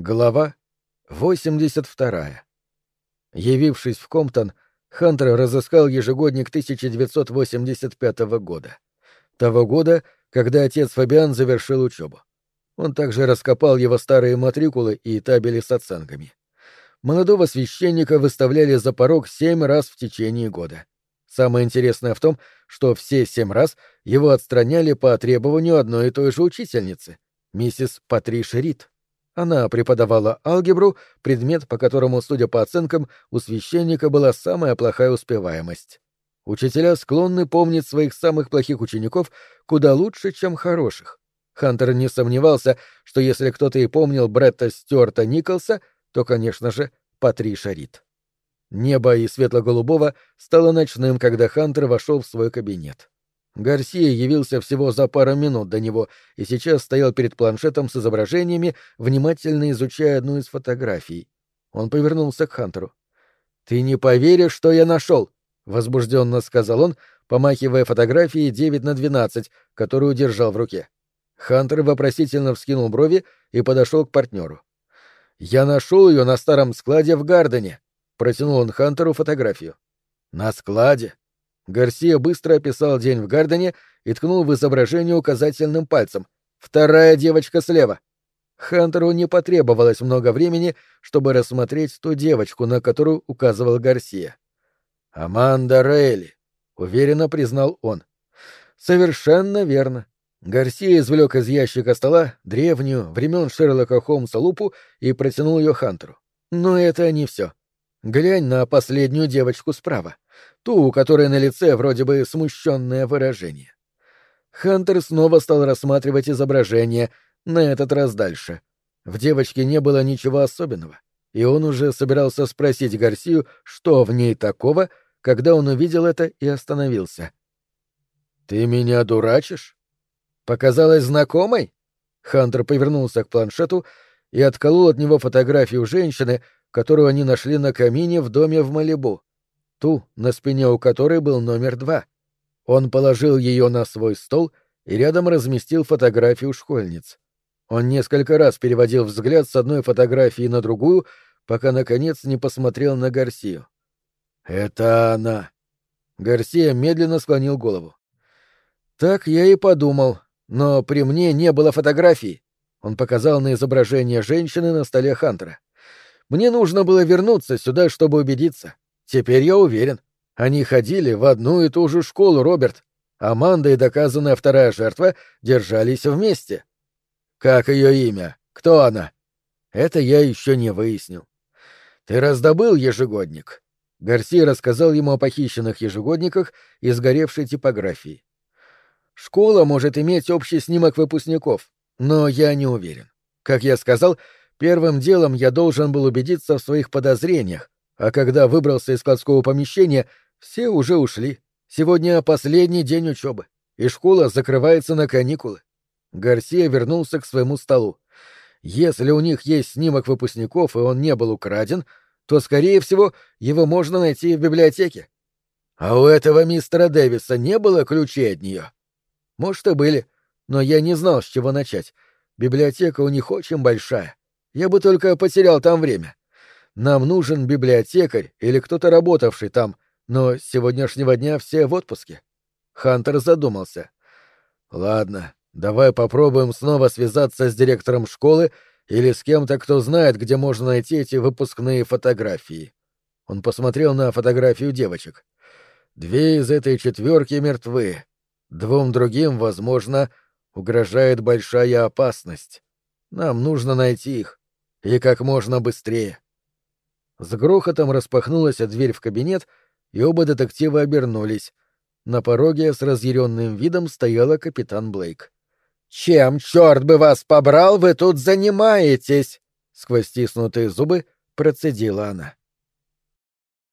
Глава 82. Явившись в Комптон, Хантер разыскал ежегодник 1985 года. Того года, когда отец Фабиан завершил учебу. Он также раскопал его старые матрикулы и табели с оценками. Молодого священника выставляли за порог семь раз в течение года. Самое интересное в том, что все семь раз его отстраняли по требованию одной и той же учительницы, миссис Патриш Рид. Она преподавала алгебру, предмет, по которому, судя по оценкам, у священника была самая плохая успеваемость. Учителя склонны помнить своих самых плохих учеников куда лучше, чем хороших. Хантер не сомневался, что если кто-то и помнил Бретта Стюарта Николса, то, конечно же, Патриша Рид. Небо и светло-голубого стало ночным, когда Хантер вошел в свой кабинет. Гарсия явился всего за пару минут до него и сейчас стоял перед планшетом с изображениями, внимательно изучая одну из фотографий. Он повернулся к Хантеру. «Ты не поверишь, что я нашел!» — возбужденно сказал он, помахивая фотографией 9 на 12, которую держал в руке. Хантер вопросительно вскинул брови и подошел к партнеру. «Я нашел ее на старом складе в Гардене», — протянул он Хантеру фотографию. «На складе?» Гарсия быстро описал день в Гардене и ткнул в изображение указательным пальцем. «Вторая девочка слева». Хантеру не потребовалось много времени, чтобы рассмотреть ту девочку, на которую указывал Гарсия. «Аманда Рейли», — уверенно признал он. «Совершенно верно». Гарсия извлек из ящика стола древнюю, времен Шерлока Холмса лупу и протянул ее Хантеру. Но это не все. Глянь на последнюю девочку справа ту, у которой на лице вроде бы смущенное выражение. Хантер снова стал рассматривать изображение, на этот раз дальше. В девочке не было ничего особенного, и он уже собирался спросить Гарсию, что в ней такого, когда он увидел это и остановился. «Ты меня дурачишь?» «Показалась знакомой?» Хантер повернулся к планшету и отколол от него фотографию женщины, которую они нашли на камине в доме в Малибу ту, на спине у которой был номер два. Он положил ее на свой стол и рядом разместил фотографию школьниц. Он несколько раз переводил взгляд с одной фотографии на другую, пока, наконец, не посмотрел на Гарсию. «Это она!» Гарсия медленно склонил голову. «Так я и подумал, но при мне не было фотографий». Он показал на изображение женщины на столе Хантера. «Мне нужно было вернуться сюда, чтобы убедиться. Теперь я уверен. Они ходили в одну и ту же школу, Роберт. Аманда и доказанная вторая жертва держались вместе. Как ее имя? Кто она? Это я еще не выяснил. Ты раздобыл ежегодник? Гарси рассказал ему о похищенных ежегодниках и сгоревшей типографии. Школа может иметь общий снимок выпускников, но я не уверен. Как я сказал, первым делом я должен был убедиться в своих подозрениях, а когда выбрался из складского помещения, все уже ушли. Сегодня последний день учебы, и школа закрывается на каникулы. Гарсия вернулся к своему столу. Если у них есть снимок выпускников, и он не был украден, то, скорее всего, его можно найти в библиотеке. А у этого мистера Дэвиса не было ключей от нее? Может, и были, но я не знал, с чего начать. Библиотека у них очень большая. Я бы только потерял там время. Нам нужен библиотекарь или кто-то работавший там, но с сегодняшнего дня все в отпуске. Хантер задумался. Ладно, давай попробуем снова связаться с директором школы или с кем-то, кто знает, где можно найти эти выпускные фотографии. Он посмотрел на фотографию девочек. Две из этой четверки мертвы. Двум другим, возможно, угрожает большая опасность. Нам нужно найти их. И как можно быстрее. С грохотом распахнулась дверь в кабинет, и оба детектива обернулись. На пороге с разъяренным видом стояла капитан Блейк. «Чем, черт бы вас побрал, вы тут занимаетесь?» Сквозь стиснутые зубы процедила она.